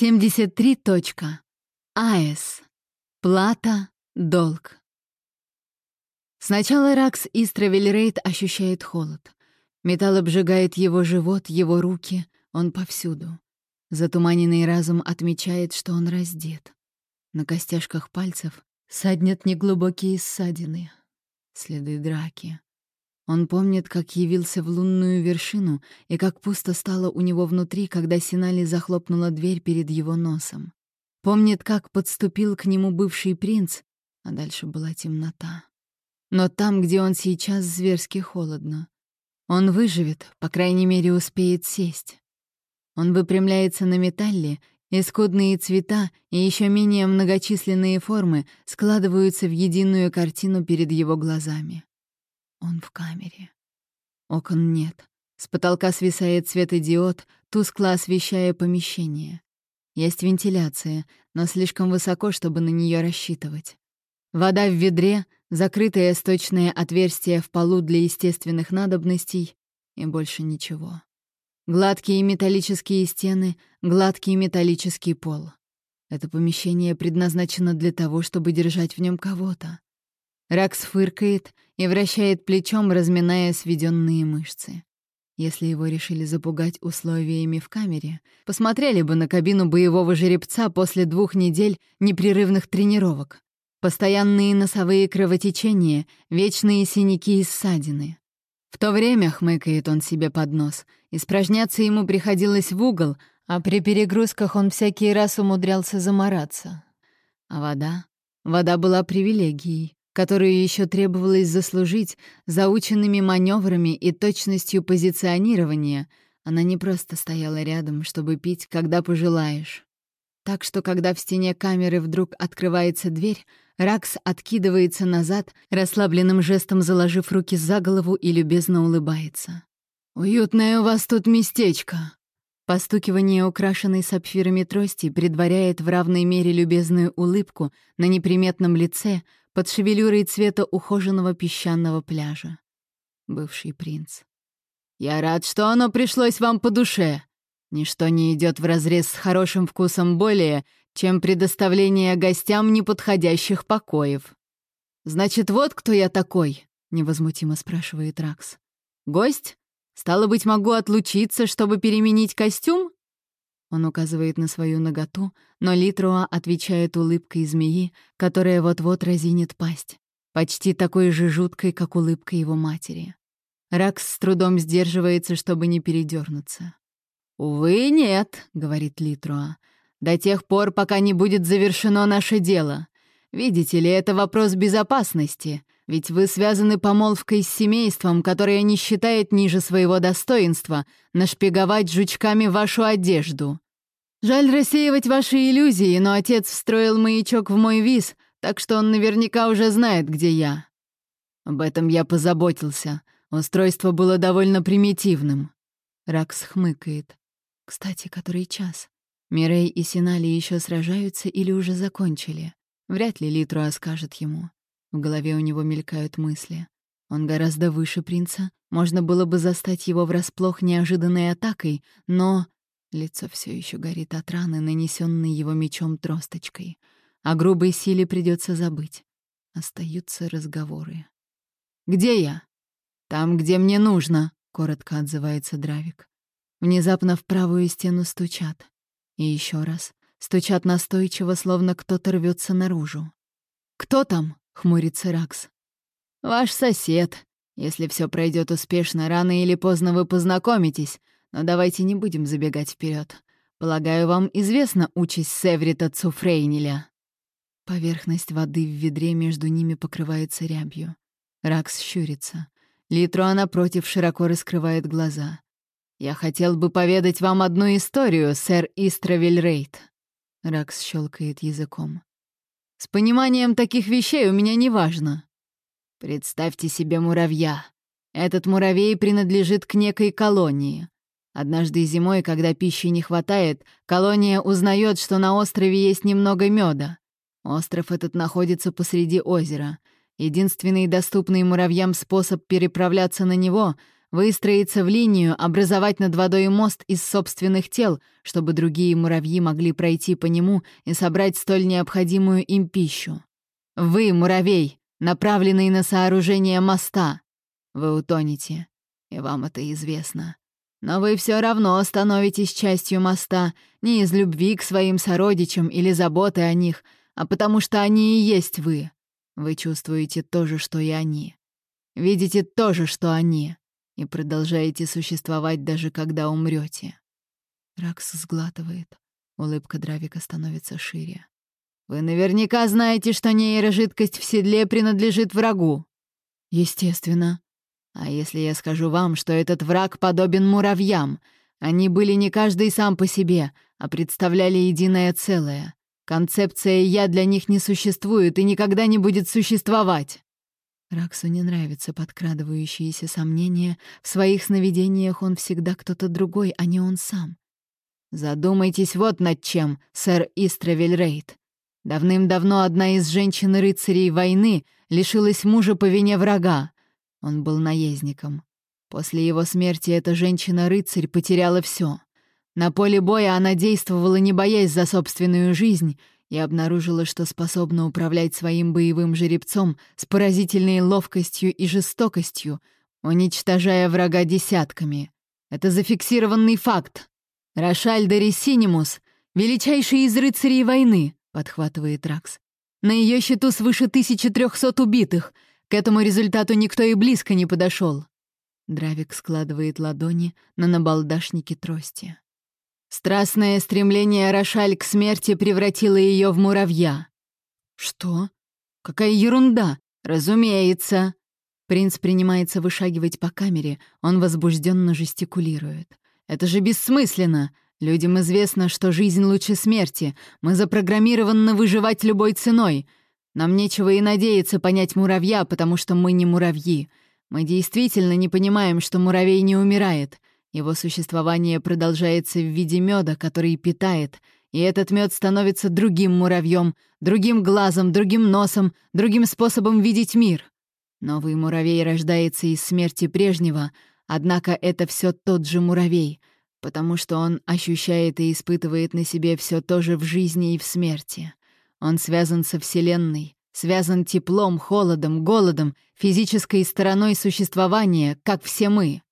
73. АЭС. Плата, долг. Сначала Ракс Истравельрейд ощущает холод. Металл обжигает его живот, его руки, он повсюду. Затуманенный разум отмечает, что он раздет. На костяшках пальцев саднят неглубокие ссадины, следы драки. Он помнит, как явился в лунную вершину и как пусто стало у него внутри, когда Синали захлопнула дверь перед его носом. Помнит, как подступил к нему бывший принц, а дальше была темнота. Но там, где он сейчас, зверски холодно. Он выживет, по крайней мере, успеет сесть. Он выпрямляется на металле, и скудные цвета и еще менее многочисленные формы складываются в единую картину перед его глазами. Он в камере. Окон нет. С потолка свисает светодиод, тускло освещая помещение. Есть вентиляция, но слишком высоко, чтобы на нее рассчитывать. Вода в ведре, закрытое сточное отверстие в полу для естественных надобностей и больше ничего. Гладкие металлические стены, гладкий металлический пол. Это помещение предназначено для того, чтобы держать в нем кого-то. Ракс фыркает и вращает плечом, разминая сведенные мышцы. Если его решили запугать условиями в камере, посмотрели бы на кабину боевого жеребца после двух недель непрерывных тренировок. Постоянные носовые кровотечения, вечные синяки и ссадины. В то время, хмыкает он себе под нос, испражняться ему приходилось в угол, а при перегрузках он всякий раз умудрялся замораться. А вода? Вода была привилегией которую еще требовалось заслужить заученными маневрами и точностью позиционирования, она не просто стояла рядом, чтобы пить, когда пожелаешь. Так что, когда в стене камеры вдруг открывается дверь, Ракс откидывается назад, расслабленным жестом заложив руки за голову и любезно улыбается. «Уютное у вас тут местечко!» Постукивание украшенной сапфирами трости предваряет в равной мере любезную улыбку на неприметном лице, под шевелюрой цвета ухоженного песчаного пляжа. Бывший принц. «Я рад, что оно пришлось вам по душе. Ничто не идет вразрез с хорошим вкусом более, чем предоставление гостям неподходящих покоев. Значит, вот кто я такой?» — невозмутимо спрашивает Ракс. «Гость? Стало быть, могу отлучиться, чтобы переменить костюм?» Он указывает на свою наготу, но Литруа отвечает улыбкой змеи, которая вот-вот разинет пасть, почти такой же жуткой, как улыбка его матери. Ракс с трудом сдерживается, чтобы не передернуться. «Увы, нет», — говорит Литруа, — «до тех пор, пока не будет завершено наше дело. Видите ли, это вопрос безопасности, ведь вы связаны помолвкой с семейством, которое не считает ниже своего достоинства нашпиговать жучками вашу одежду. Жаль рассеивать ваши иллюзии, но отец встроил маячок в мой виз, так что он наверняка уже знает, где я. Об этом я позаботился. Устройство было довольно примитивным. Ракс хмыкает. Кстати, который час? Мирей и Синали еще сражаются или уже закончили? Вряд ли Литруа скажет ему. В голове у него мелькают мысли. Он гораздо выше принца, можно было бы застать его врасплох неожиданной атакой, но... Лицо все еще горит от раны, нанесенной его мечом тросточкой. О грубой силе придется забыть. Остаются разговоры. «Где я?» «Там, где мне нужно», — коротко отзывается Дравик. Внезапно в правую стену стучат. И еще раз. Стучат настойчиво, словно кто-то рвется наружу. «Кто там?» — хмурится Ракс. «Ваш сосед. Если все пройдет успешно, рано или поздно вы познакомитесь, но давайте не будем забегать вперед. Полагаю, вам известна участь Севрита Цуфрейниля». Поверхность воды в ведре между ними покрывается рябью. Ракс щурится. Литруа напротив широко раскрывает глаза. «Я хотел бы поведать вам одну историю, сэр Истравель Рейд. Ракс щелкает языком. «С пониманием таких вещей у меня не важно. Представьте себе муравья. Этот муравей принадлежит к некой колонии. Однажды зимой, когда пищи не хватает, колония узнает, что на острове есть немного меда. Остров этот находится посреди озера. Единственный доступный муравьям способ переправляться на него — выстроиться в линию, образовать над водой мост из собственных тел, чтобы другие муравьи могли пройти по нему и собрать столь необходимую им пищу. Вы, муравей, направленный на сооружение моста. Вы утонете, и вам это известно. Но вы все равно становитесь частью моста не из любви к своим сородичам или заботы о них, а потому что они и есть вы. Вы чувствуете то же, что и они. Видите то же, что они. И продолжаете существовать, даже когда умрете. Ракс сглатывает. Улыбка Дравика становится шире. «Вы наверняка знаете, что нейрожидкость в седле принадлежит врагу». «Естественно», а если я скажу вам, что этот враг подобен муравьям? Они были не каждый сам по себе, а представляли единое целое. Концепция «я» для них не существует и никогда не будет существовать. Раксу не нравятся подкрадывающиеся сомнения. В своих сновидениях он всегда кто-то другой, а не он сам. Задумайтесь вот над чем, сэр Истравель Рейд. Давным-давно одна из женщин-рыцарей войны лишилась мужа по вине врага. Он был наездником. После его смерти эта женщина-рыцарь потеряла все. На поле боя она действовала, не боясь за собственную жизнь, и обнаружила, что способна управлять своим боевым жеребцом с поразительной ловкостью и жестокостью, уничтожая врага десятками. Это зафиксированный факт. «Рошаль де Рессинимус — величайший из рыцарей войны», — подхватывает Ракс. «На ее счету свыше 1300 убитых — к этому результату никто и близко не подошел. Дравик складывает ладони на набалдашнике трости. Страстное стремление Рошаль к смерти превратило ее в муравья. Что? Какая ерунда! Разумеется! Принц принимается вышагивать по камере, он возбужденно жестикулирует. Это же бессмысленно! Людям известно, что жизнь лучше смерти. Мы запрограммированы выживать любой ценой. Нам нечего и надеяться понять муравья, потому что мы не муравьи. Мы действительно не понимаем, что муравей не умирает. Его существование продолжается в виде меда, который питает, и этот мед становится другим муравьем, другим глазом, другим носом, другим способом видеть мир. Новый муравей рождается из смерти прежнего, однако это все тот же муравей, потому что он ощущает и испытывает на себе все то же в жизни и в смерти. Он связан со Вселенной, связан теплом, холодом, голодом, физической стороной существования, как все мы.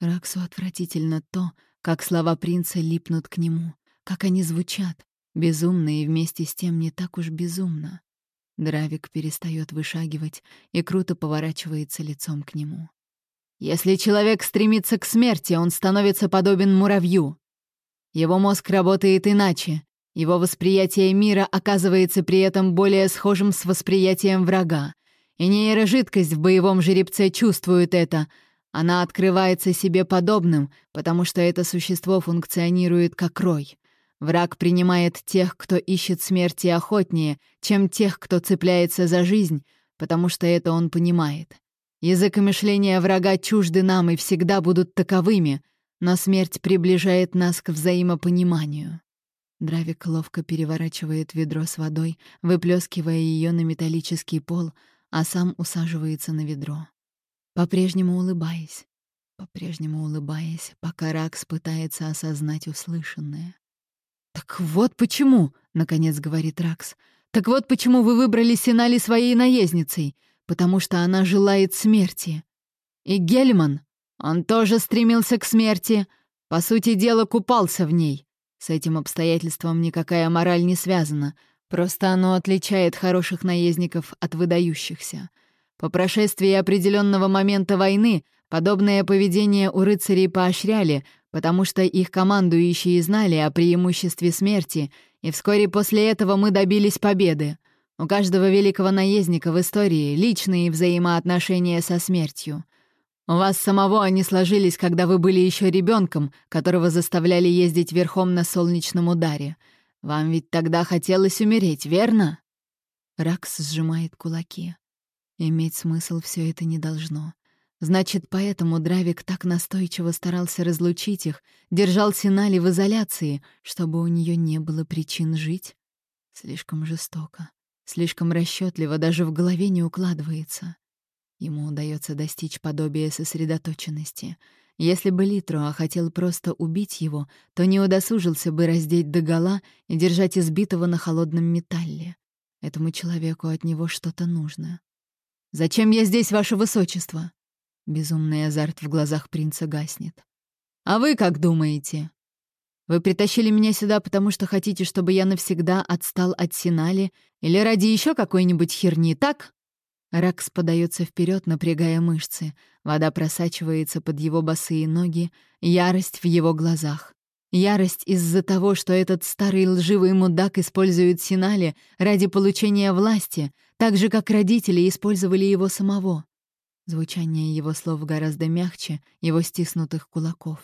Раксу отвратительно то, как слова принца липнут к нему, как они звучат, безумно и вместе с тем не так уж безумно. Дравик перестает вышагивать и круто поворачивается лицом к нему. Если человек стремится к смерти, он становится подобен муравью. Его мозг работает иначе, его восприятие мира оказывается при этом более схожим с восприятием врага. И нейрожидкость в боевом жеребце чувствует это. Она открывается себе подобным, потому что это существо функционирует как рой. Враг принимает тех, кто ищет смерти охотнее, чем тех, кто цепляется за жизнь, потому что это он понимает. Язык и мышление врага чужды нам и всегда будут таковыми, но смерть приближает нас к взаимопониманию. Дравик ловко переворачивает ведро с водой, выплескивая ее на металлический пол, а сам усаживается на ведро. По-прежнему улыбаясь, по-прежнему улыбаясь, пока Ракс пытается осознать услышанное. «Так вот почему», — наконец говорит Ракс, «так вот почему вы выбрали Синали своей наездницей, потому что она желает смерти. И Гельман, он тоже стремился к смерти, по сути дела купался в ней. С этим обстоятельством никакая мораль не связана, просто оно отличает хороших наездников от выдающихся. По прошествии определенного момента войны подобное поведение у рыцарей поощряли, потому что их командующие знали о преимуществе смерти, и вскоре после этого мы добились победы. У каждого великого наездника в истории личные взаимоотношения со смертью — у вас самого они сложились, когда вы были еще ребенком, которого заставляли ездить верхом на солнечном ударе. Вам ведь тогда хотелось умереть, верно?» Ракс сжимает кулаки. Иметь смысл все это не должно. Значит, поэтому Дравик так настойчиво старался разлучить их, держал Синали в изоляции, чтобы у нее не было причин жить? Слишком жестоко, слишком расчетливо, даже в голове не укладывается. Ему удается достичь подобия сосредоточенности. Если бы Литруа хотел просто убить его, то не удосужился бы раздеть догола и держать избитого на холодном металле. Этому человеку от него что-то нужно. «Зачем я здесь, ваше высочество?» Безумный азарт в глазах принца гаснет. «А вы как думаете?» «Вы притащили меня сюда, потому что хотите, чтобы я навсегда отстал от Синали или ради еще какой-нибудь херни, так?» Ракс подается вперед, напрягая мышцы. Вода просачивается под его босые ноги, ярость в его глазах. Ярость из-за того, что этот старый лживый мудак использует Синали ради получения власти, так же, как родители использовали его самого. Звучание его слов гораздо мягче его стиснутых кулаков.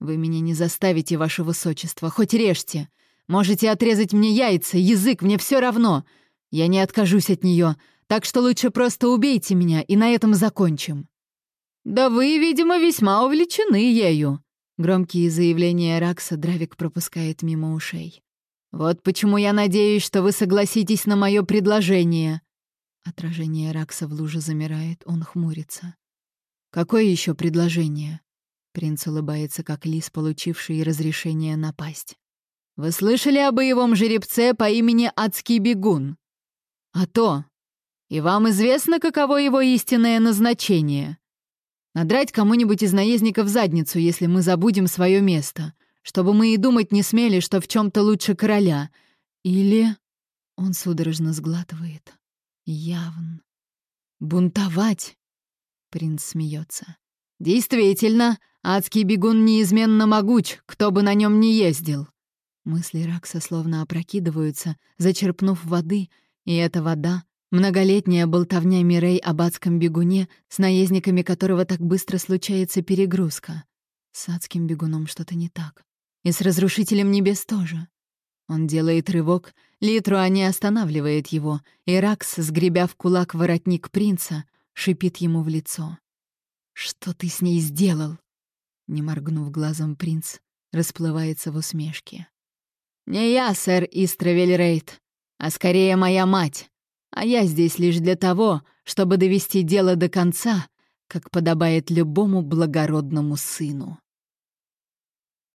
«Вы меня не заставите, ваше высочество, хоть режьте. Можете отрезать мне яйца, язык, мне все равно. Я не откажусь от нее, так что лучше просто убейте меня, и на этом закончим». «Да вы, видимо, весьма увлечены ею», Громкие заявления Ракса Дравик пропускает мимо ушей. «Вот почему я надеюсь, что вы согласитесь на мое предложение». Отражение Ракса в луже замирает, он хмурится. «Какое еще предложение?» Принц улыбается, как лис, получивший разрешение напасть. «Вы слышали о боевом жеребце по имени Адский Бегун?» «А то! И вам известно, каково его истинное назначение?» «Надрать кому-нибудь из наездников задницу, если мы забудем свое место, чтобы мы и думать не смели, что в чем то лучше короля. Или...» Он судорожно сглатывает. Явн. Бунтовать? Принц смеется. Действительно, адский бегун неизменно могуч, кто бы на нем не ездил. Мысли Ракса словно опрокидываются, зачерпнув воды, и эта вода — многолетняя болтовня Мирей об адском бегуне, с наездниками которого так быстро случается перегрузка. С адским бегуном что-то не так. И с разрушителем небес тоже. Он делает рывок, Литруа не останавливает его, и Ракс, сгребя в кулак воротник принца, шипит ему в лицо. «Что ты с ней сделал?» Не моргнув глазом, принц расплывается в усмешке. «Не я, сэр Истравельрейд, а скорее моя мать, а я здесь лишь для того, чтобы довести дело до конца, как подобает любому благородному сыну».